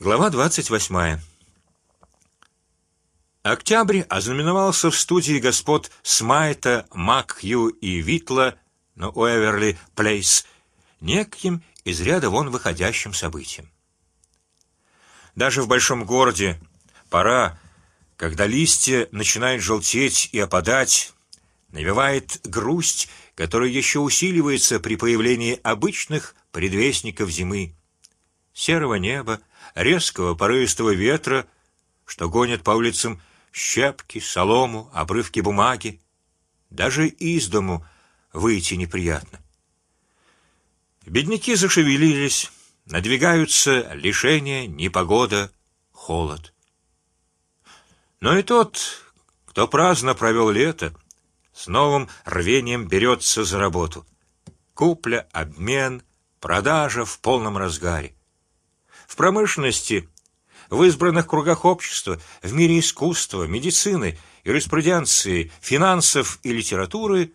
Глава двадцать восьмая. Октябрь ознаменовался в студии господ Смайта, Макхью и Витла на Уэверли Плейс неким из ряда вон выходящим событием. Даже в большом городе пора, когда листья начинают желтеть и опадать, навевает грусть, которая еще усиливается при появлении обычных предвестников зимы, серого неба, резкого порывистого ветра, что гонит по улицам щепки, солому, обрывки бумаги. Даже из дому выйти неприятно. Бедняки зашевелились, надвигаются лишения, непогода, холод. Но и тот, кто праздно провел лето, с новым рвением берется за работу. Купля, обмен, продажа в полном разгаре. В промышленности, в избранных кругах общества, в мире искусства, медицины, юриспруденции, финансов и литературы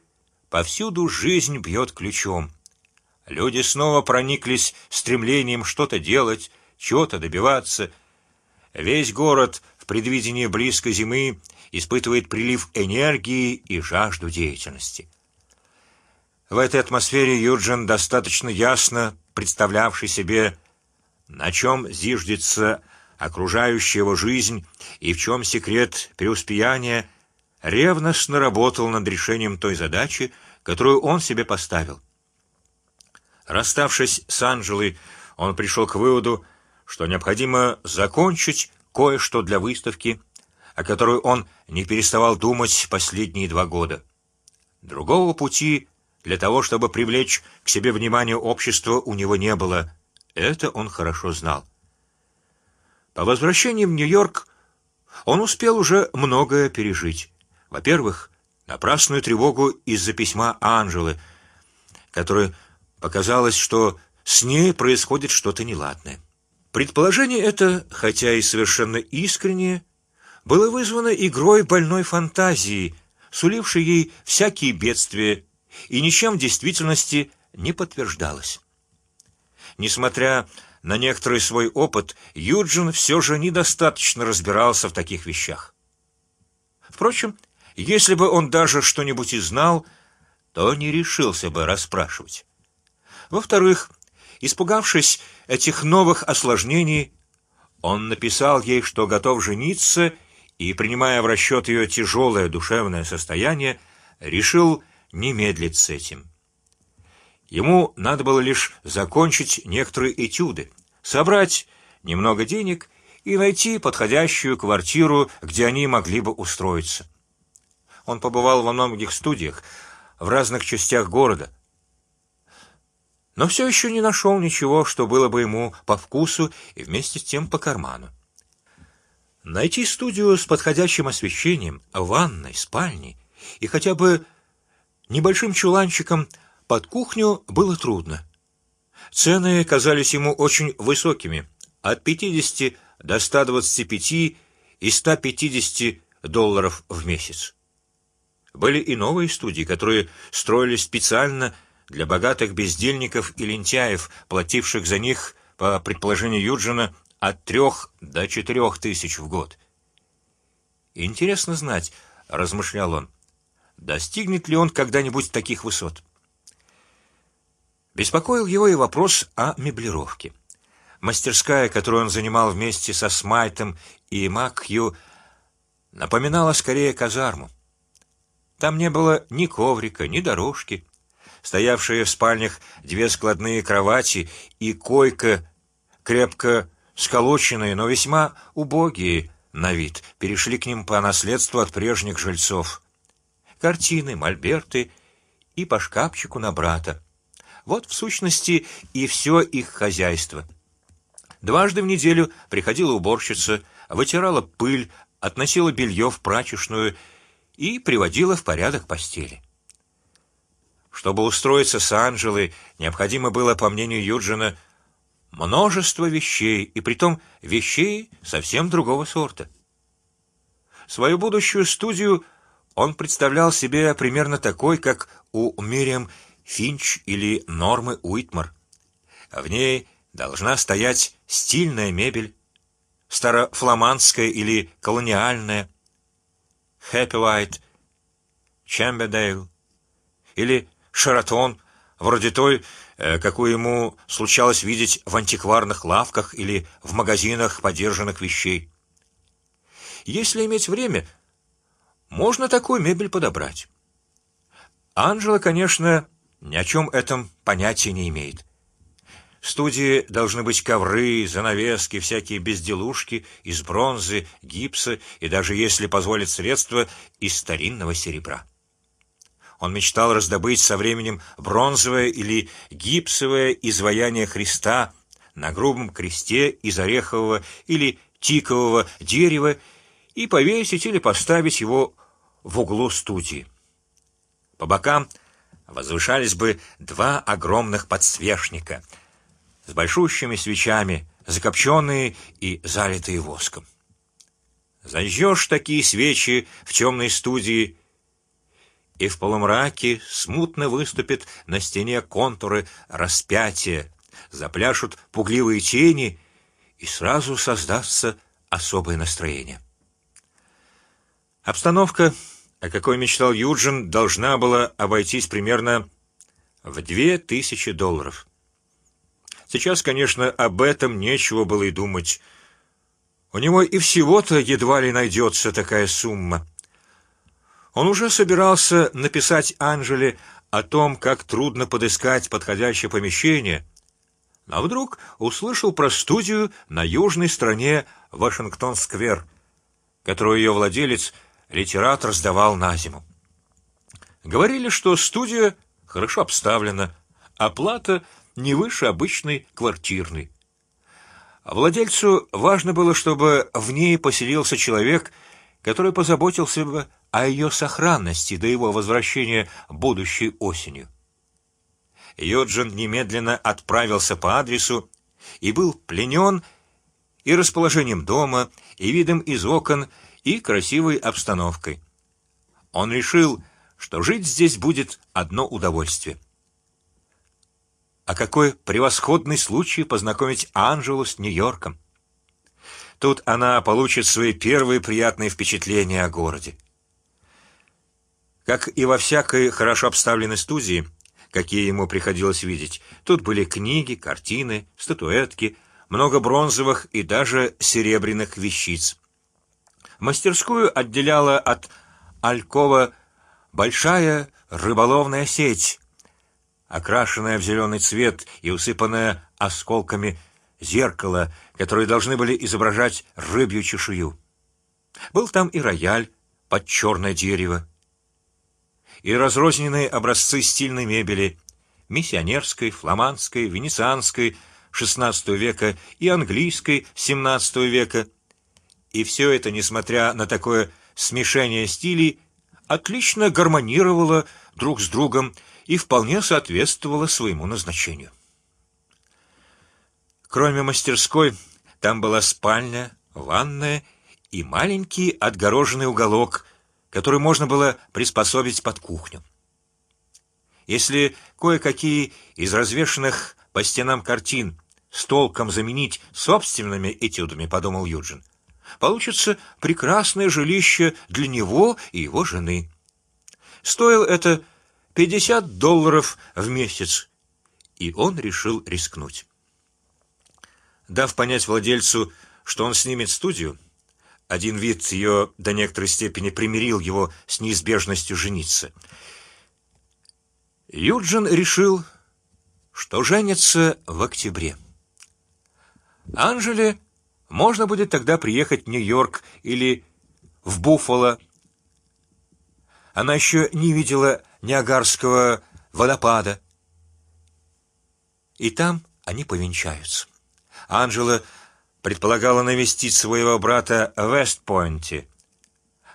повсюду жизнь бьет ключом. Люди снова прониклись стремлением что-то делать, чего-то добиваться. Весь город в предвидении близкой зимы испытывает прилив энергии и жажду деятельности. В этой атмосфере Юджин достаточно ясно представлявший себе, на чем зиждется окружающая его жизнь и в чем секрет преуспеяния, ревностно работал над решением той задачи, которую он себе поставил. Расставшись с Анжелой, он пришел к выводу, что необходимо закончить кое-что для выставки, о которой он не переставал думать последние два года. Другого пути для того, чтобы привлечь к себе внимание общества, у него не было. Это он хорошо знал. По возвращении в Нью-Йорк он успел уже многое пережить. Во-первых, напрасную тревогу из-за письма Анжелы, которое Показалось, что с ней происходит что-то неладное. Предположение это, хотя и совершенно искреннее, было вызвано игрой больной фантазии, сулившей ей всякие бедствия, и ничем в действительности не подтверждалось. Несмотря на некоторый свой опыт, Юджин все же недостаточно разбирался в таких вещах. Впрочем, если бы он даже что-нибудь и знал, то не решился бы расспрашивать. Во-вторых, испугавшись этих новых осложнений, он написал ей, что готов жениться, и, принимая в расчет ее тяжелое душевное состояние, решил не медлить с этим. Ему надо было лишь закончить некоторые этюды, собрать немного денег и найти подходящую квартиру, где они могли бы устроиться. Он побывал во многих студиях в разных частях города, но все еще не нашел ничего, что было бы ему по вкусу и вместе с тем по карману. Найти студию с подходящим освещением, ванной, спальней и хотя бы небольшим чуланчиком под кухню было трудно. Цены казались ему очень высокими, от 50 до 125 и 150 долларов в месяц. Были и новые студии, которые строились специально для богатых бездельников и лентяев, плативших за них, по предположению Юджина, от трех до четырех тысяч в год. Интересно знать, размышлял он, достигнет ли он когда-нибудь таких высот. Беспокоил его и вопрос о меблировке. Мастерская, которую он занимал вместе со Смайтом и Макхью, напоминала скорее казарму. Там не было ни коврика, ни дорожки, стоявшие в спальнях две складные кровати и койка, крепко сколоченные, но весьма убогие на вид, перешли к ним по наследству от прежних жильцов. Картины, мольберты и по шкафчику на брата. Вот в сущности и все их хозяйство. Дважды в неделю приходила уборщица, вытирала пыль, относила белье в прачечную и приводила в порядок постели. Чтобы устроиться с Анжелой, необходимо было, по мнению Юджина, множество вещей, и притом вещей совсем другого сорта. Свою будущую студию он представлял себе примерно такой, как у Мириам Финч или Нормы Уитмар. В ней должна стоять стильная мебель, старофламандское или колониальное, Хэппи Чембердейл или Шаратон, вроде той, э, какую ему случалось видеть в антикварных лавках или в магазинах подержанных вещей. Если иметь время, можно такую мебель подобрать. Анжела, конечно, ни о чем этом понятия не имеет. В студии должны быть ковры, занавески, всякие безделушки из бронзы, гипса и даже, если позволит средства, из старинного серебра. Он мечтал раздобыть со временем бронзовое или гипсовое изваяние Христа на грубом кресте из орехового или тикового дерева и повесить или поставить его в углу студии. По бокам возвышались бы два огромных подсвечника с большущими свечами, закопченные и залитые воском. Зажжешь такие свечи в темной студии, и в полумраке смутно выступят на стене контуры распятия, запляшут пугливые тени, и сразу создастся особое настроение. Обстановка, о какой мечтал Юджин, должна была обойтись примерно в две тысячи долларов. Сейчас, конечно, об этом нечего было и думать. У него и всего-то едва ли найдется такая сумма. Он уже собирался написать Анжеле о том, как трудно подыскать подходящее помещение, а вдруг услышал про студию на южной стороне Вашингтон-сквер, которую ее владелец литератор сдавал на зиму. Говорили, что студия хорошо обставлена, оплата не выше обычной квартирной. Владельцу важно было, чтобы в ней поселился человек, который позаботился бы о ее сохранности до его возвращения будущей осенью. Йоджин немедленно отправился по адресу и был пленен и расположением дома, и видом из окон, и красивой обстановкой. Он решил, что жить здесь будет одно удовольствие. А какой превосходный случай познакомить Анжелу с Нью-Йорком! Тут она получит свои первые приятные впечатления о городе. Как и во всякой хорошо обставленной студии, какие ему приходилось видеть, тут были книги, картины, статуэтки, много бронзовых и даже серебряных вещиц. Мастерскую отделяла от алькова большая рыболовная сеть, окрашенная в зеленый цвет и усыпанная осколками зеркала, которые должны были изображать рыбью чешую. Был там и рояль под черное дерево, и разрозненные образцы стильной мебели, миссионерской, фламандской, венецианской XVI века и английской XVII века и все это, несмотря на такое смешение стилей, отлично гармонировало друг с другом и вполне соответствовало своему назначению. Кроме мастерской, там была спальня, ванная и маленький отгороженный уголок, который можно было приспособить под кухню. Если кое-какие из развешанных по стенам картин с толком заменить собственными этюдами, подумал Юджин, получится прекрасное жилище для него и его жены. Стоил это пятьдесят долларов в месяц, и он решил рискнуть. Дав понять владельцу, что он снимет студию, один вид ее до некоторой степени примирил его с неизбежностью жениться. Юджин решил, что женится в октябре. Анжеле можно будет тогда приехать в Нью-Йорк или в Буффало. Она еще не видела Ниагарского водопада, и там они повенчаются. Анжела предполагала навестить своего брата в Вестпойнте,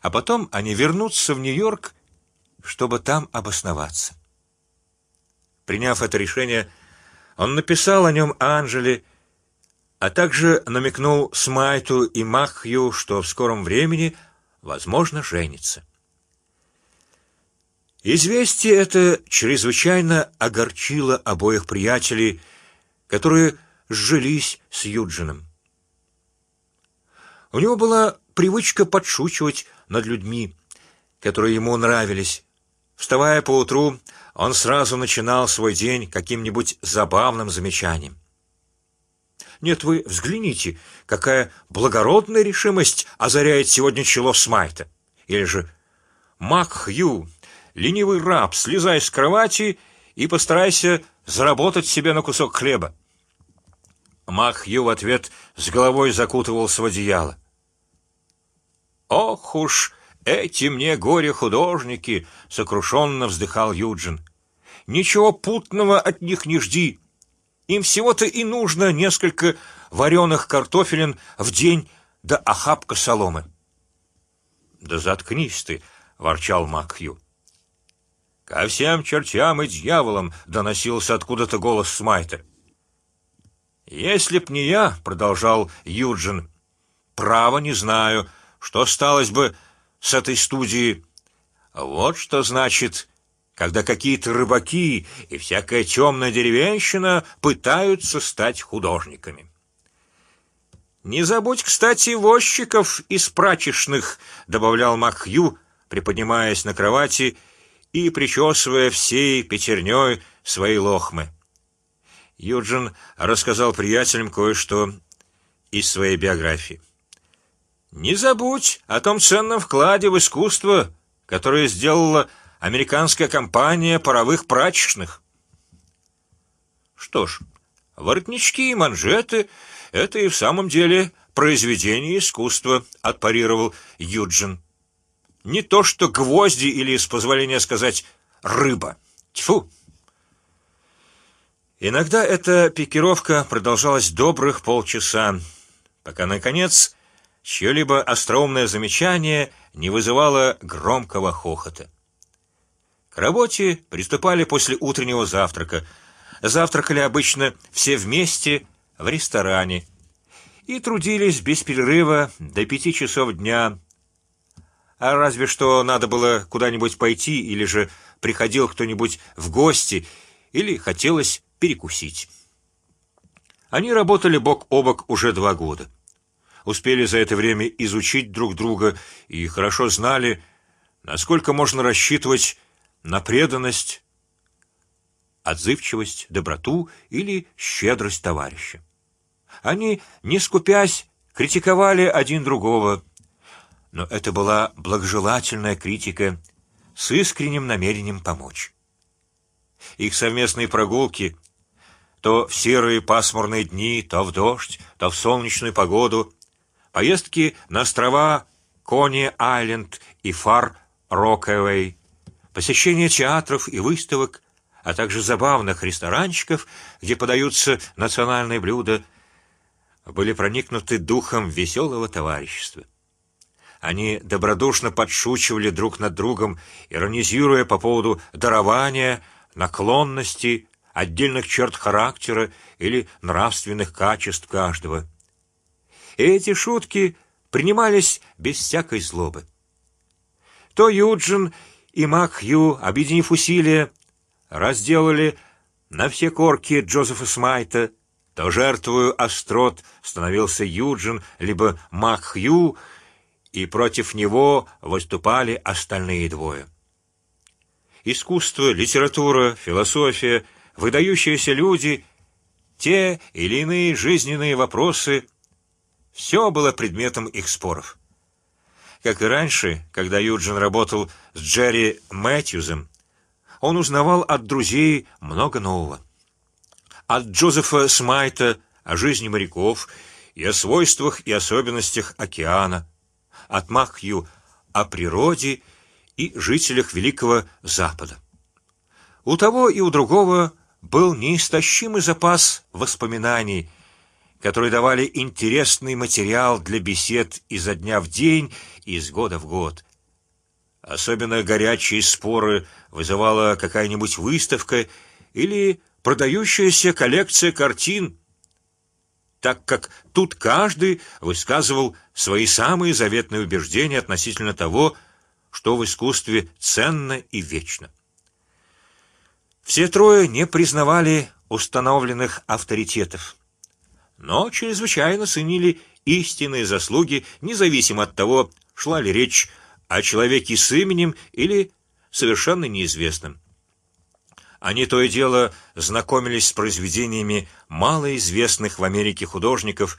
а потом они вернутся в Нью-Йорк, чтобы там обосноваться. Приняв это решение, он написал о нем Анжеле а также намекнул Смайту и Махью, что в скором времени, возможно, женится. Известие это чрезвычайно огорчило обоих приятелей, которые сжились с Юджином. У него была привычка подшучивать над людьми, которые ему нравились. Вставая по утру, он сразу начинал свой день каким-нибудь забавным замечанием. Нет, вы взгляните, какая благородная решимость озаряет сегодня чело Смайта. Или же Мак Хью, ленивый раб, слезай с кровати и постарайся заработать себе на кусок хлеба. Мак Хью в ответ с головой закутывался в одеяло. Ох уж эти мне горе художники, сокрушенно вздыхал Юджин. Ничего путного от них не жди. Им всего-то и нужно несколько вареных картофелин в день да охапка соломы. Да заткнись ты, ворчал Макхью. Ко всем чертям и дьяволам доносился откуда-то голос Смайта. Если б не я, продолжал Юджин, право не знаю, что сталось бы с этой студией. Вот что значит, когда какие-то рыбаки и всякая темная деревенщина пытаются стать художниками. Не забудь, кстати, возчиков из прачечных, добавлял Макхью, приподнимаясь на кровати и причесывая всей пятерней свои лохмы. Юджин рассказал приятелям кое-что из своей биографии. Не забудь о том ценном вкладе в искусство, которое сделала американская компания паровых прачечных. Что ж, воротнички и манжеты — это и в самом деле произведение искусства, отпарировал Юджин. Не то что гвозди или, с позволения сказать, рыба. Тьфу. Иногда эта пикировка продолжалась добрых полчаса, пока наконец чье-либо остроумное замечание не вызывало громкого хохота. К работе приступали после утреннего завтрака. Завтракали обычно все вместе в ресторане и трудились без перерыва до пяти часов дня. А разве что надо было куда-нибудь пойти, или же приходил кто-нибудь в гости, или хотелось перекусить. Они работали бок о бок уже два года успели за это время изучить друг друга и хорошо знали, насколько можно рассчитывать на преданность, отзывчивость, доброту или щедрость товарища. Они, не скупясь, критиковали один другого, но это была благожелательная критика с искренним намерением помочь. Их совместные прогулки, то в серые пасмурные дни, то в дождь, то в солнечную погоду, поездки на острова Кони-Айленд и Фар Рокэвей, посещение театров и выставок, а также забавных ресторанчиков, где подаются национальные блюда, были проникнуты духом веселого товарищества. Они добродушно подшучивали друг над другом, иронизируя по поводу дарования, наклонности, отдельных черт характера или нравственных качеств каждого и эти шутки принимались без всякой злобы. То Юджин и Макхью, объединив усилия, разделали на все корки Джозефа Смайта, то жертвую острот становился Юджин либо Макхью, и против него выступали остальные двое. Искусство, литература, философия, выдающиеся люди, те или иные жизненные вопросы все было предметом их споров. Как и раньше, когда Юджин работал с Джерри Мэтьюзом, он узнавал от друзей много нового. От Джозефа Смайта о жизни моряков и о свойствах и особенностях океана, от Махью о природе и жителях Великого Запада. У того и у другого был неистощимый запас воспоминаний которые давали интересный материал для бесед изо дня в день и из года в год. Особенно горячие споры вызывала какая-нибудь выставка или продающаяся коллекция картин, так как тут каждый высказывал свои самые заветные убеждения относительно того, что в искусстве ценно и вечно. Все трое не признавали установленных авторитетов но чрезвычайно ценили истинные заслуги, независимо от того, шла ли речь о человеке с именем или совершенно неизвестным. Они то и дело знакомились с произведениями малоизвестных в Америке художников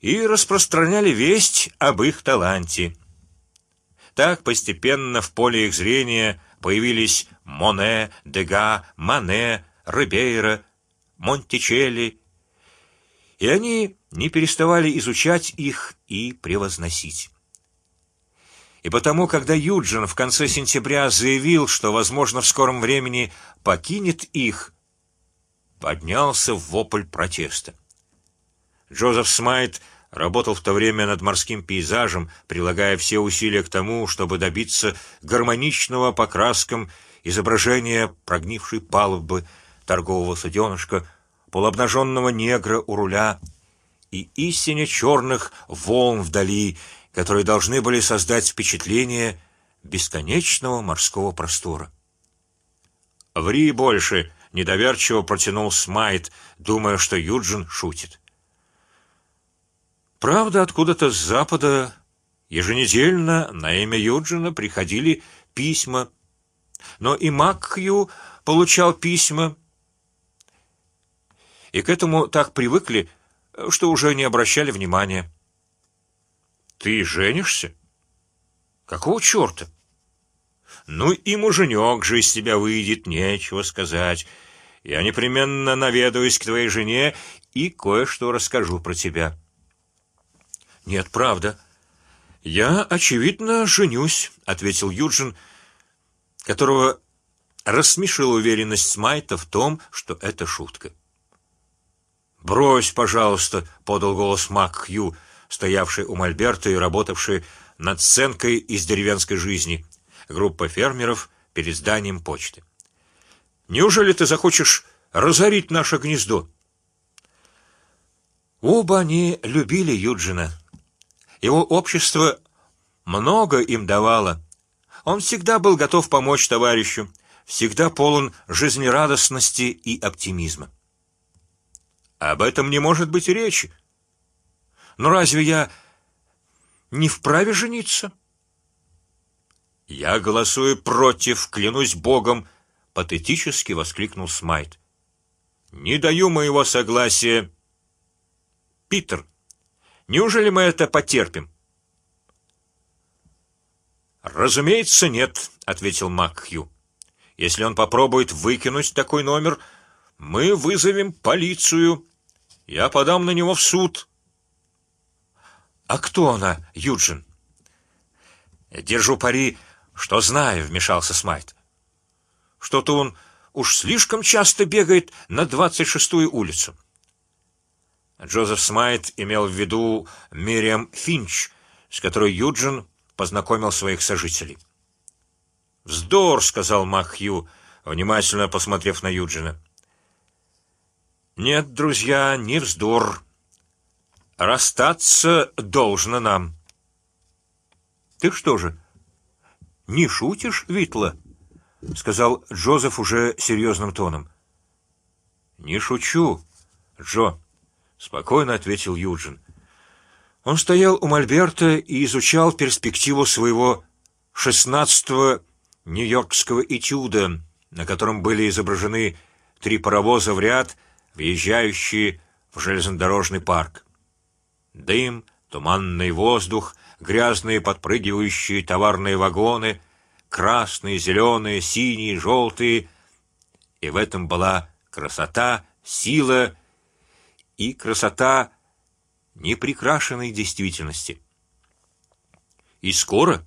и распространяли весть об их таланте. Так постепенно в поле их зрения появились Моне, Дега, Мане, Рибейра, Монтичелли, и они не переставали изучать их и превозносить. И потому, когда Юджин в конце сентября заявил, что, возможно, в скором времени покинет их, поднялся вопль протеста. Джозеф Смайт работал в то время над морским пейзажем, прилагая все усилия к тому, чтобы добиться гармоничного по краскам изображения прогнившей палубы торгового суденышка, полуобнаженного негра у руля и истине черных волн вдали, которые должны были создать впечатление бесконечного морского простора. Ври больше, недоверчиво протянул Смайт, думая, что Юджин шутит. Правда, откуда-то с запада еженедельно на имя Юджина приходили письма, но и Макью получал письма, и к этому так привыкли, что уже не обращали внимания. Ты женишься? Какого черта? Ну и муженек же из тебя выйдет, нечего сказать. Я непременно наведаюсь к твоей жене и кое-что расскажу про тебя. Нет, правда. Я очевидно женюсь, ответил Юджин, которого рассмешила уверенность Смайта в том, что это шутка. Брось, пожалуйста, подал голос Мак Хью стоявший у Мольберта и работавший над сценкой из деревенской жизни, группа фермеров перед зданием почты. Неужели ты захочешь разорить наше гнездо? Оба они любили Юджина. Его общество много им давало. Он всегда был готов помочь товарищу, всегда полон жизнерадостности и оптимизма. Об этом не может быть речи. Но разве я не вправе жениться? Я голосую против, клянусь Богом, патетически воскликнул Смайт. Не даю моего согласия. Питер, неужели мы это потерпим? Разумеется, нет, ответил Макхью. Если он попробует выкинуть такой номер, мы вызовем полицию. Я подам на него в суд. А кто она, Юджин? Держу пари, что знаю, вмешался Смайт. Что-то он уж слишком часто бегает на двадцать шестую улицу. Джозеф Смайт имел в виду Мириам Финч, с которой Юджин познакомил своих сожителей. Вздор, сказал Махью, внимательно посмотрев на Юджина. Нет, друзья, не вздор. Расстаться должно нам. Ты что же, не шутишь, Витла? сказал Джозеф уже серьезным тоном. Не шучу, Джо, спокойно ответил Юджин. Он стоял у Мольберта и изучал перспективу своего шестнадцатого нью-йоркского этюда, на котором были изображены три паровоза в ряд, въезжающие в железнодорожный парк. Дым, туманный воздух, грязные подпрыгивающие товарные вагоны, красные, зеленые, синие, желтые, и в этом была красота, сила и красота неприкрашенной действительности. И скоро,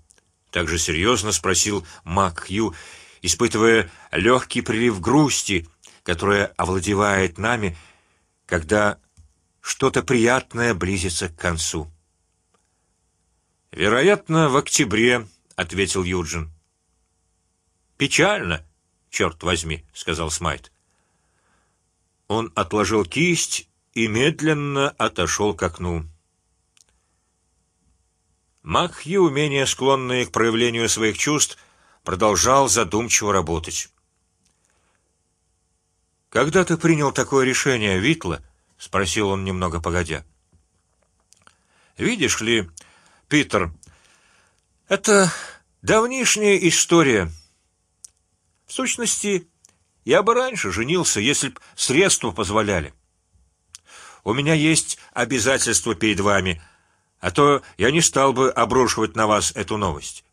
также серьезно спросил Мак Хью, испытывая легкий прилив грусти, которая овладевает нами, когда что-то приятное близится к концу. Вероятно, в октябре, ответил Юджин. Печально, черт возьми, сказал Смайт. Он отложил кисть и медленно отошел к окну. Макхью, менее склонный к проявлению своих чувств, продолжал задумчиво работать. Когда ты принял такое решение, Витла? спросил он немного погодя. Видишь ли, Питер, это давнишняя история. В сущности, я бы раньше женился, если б средства позволяли. У меня есть обязательства перед вами, а то я не стал бы обрушивать на вас эту новость.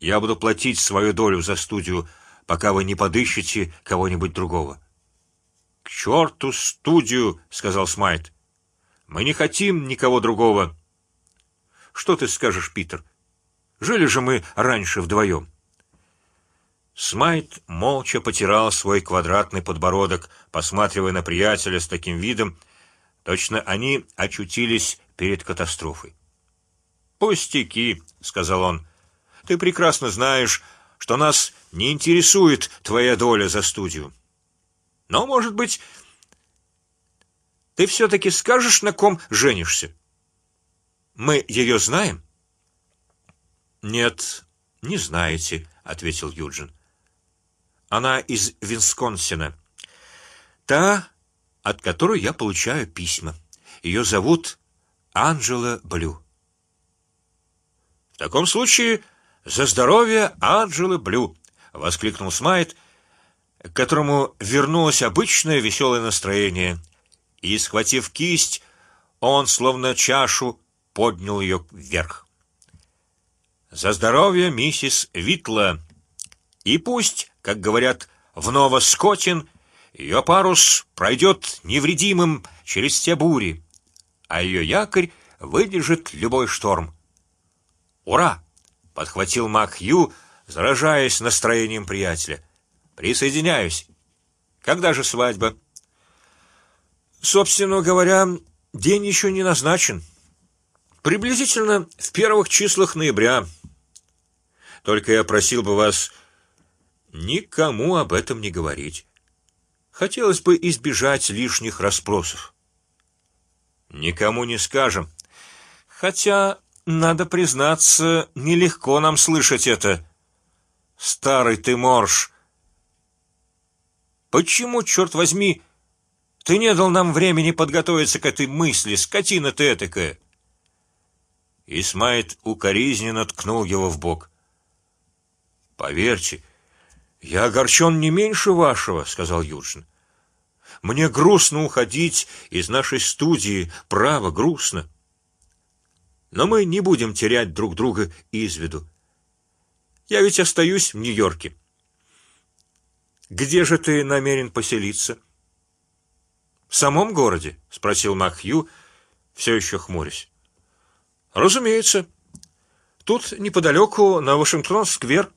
Я буду платить свою долю за студию, пока вы не подыщете кого-нибудь другого. К черту студию, сказал Смайт. Мы не хотим никого другого. Что ты скажешь, Питер? Жили же мы раньше вдвоем. Смайт молча потирал свой квадратный подбородок, посматривая на приятеля с таким видом, точно они очутились перед катастрофой. Пустяки, сказал он. Ты прекрасно знаешь, что нас не интересует твоя доля за студию. Но, может быть, ты все-таки скажешь, на ком женишься? Мы ее знаем? Нет, не знаете, ответил Юджин. Она из Висконсина, та, от которой я получаю письма. Ее зовут Анжела Блю. В таком случае за здоровье Анжелы Блю! воскликнул Смайт, к которому вернулось обычное веселое настроение, и схватив кисть, он словно чашу поднял ее вверх. За здоровье миссис Витла, и пусть, как говорят в Новоскотин, ее парус пройдет невредимым через все бури, а ее якорь выдержит любой шторм. Ура! подхватил Макью, заражаясь настроением приятеля. Присоединяюсь. Когда же свадьба? Собственно говоря, день еще не назначен. Приблизительно в первых числах ноября. Только я просил бы вас никому об этом не говорить. Хотелось бы избежать лишних расспросов. Никому не скажем. Хотя надо признаться, нелегко нам слышать это. Старый ты морж. Почему, черт возьми, ты не дал нам времени подготовиться к этой мысли, скотина ты этакая? Исмайт укоризненно ткнул его в бок. Поверьте, я огорчен не меньше вашего, сказал Юджин. Мне грустно уходить из нашей студии, право грустно но мы не будем терять друг друга из виду. Я ведь остаюсь в Нью-Йорке. Где же ты намерен поселиться? В самом городе? – спросил Макхью, все еще хмурясь. Разумеется. Тут неподалеку на Вашингтон-сквер.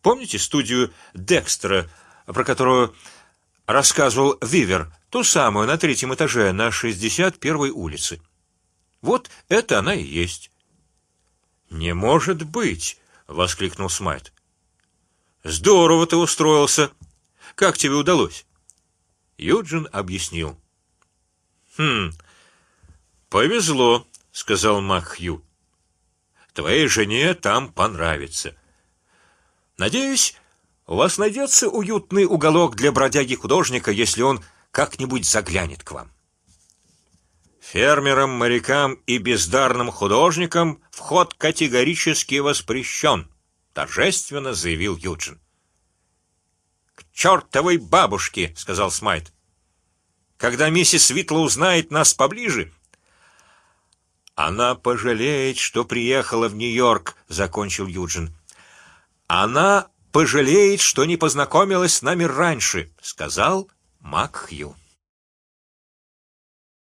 Помните студию Декстера, про которую рассказывал Вивер, ту самую на третьем этаже на 61-й улице? Вот это она и есть. Не может быть! воскликнул Смайт. Здорово ты устроился. Как тебе удалось? Юджин объяснил. Хм, повезло, сказал Макхью. Твоей жене там понравится. Надеюсь, у вас найдется уютный уголок для бродяги художника, если он как-нибудь заглянет к вам. Фермерам, морякам и бездарным художникам вход категорически воспрещен, торжественно заявил Юджин. Чертовой бабушке, сказал Смайт. Когда миссис Витла узнает нас поближе, она пожалеет, что приехала в Нью-Йорк, закончил Юджин. Она пожалеет, что не познакомилась с нами раньше, сказал Макхью.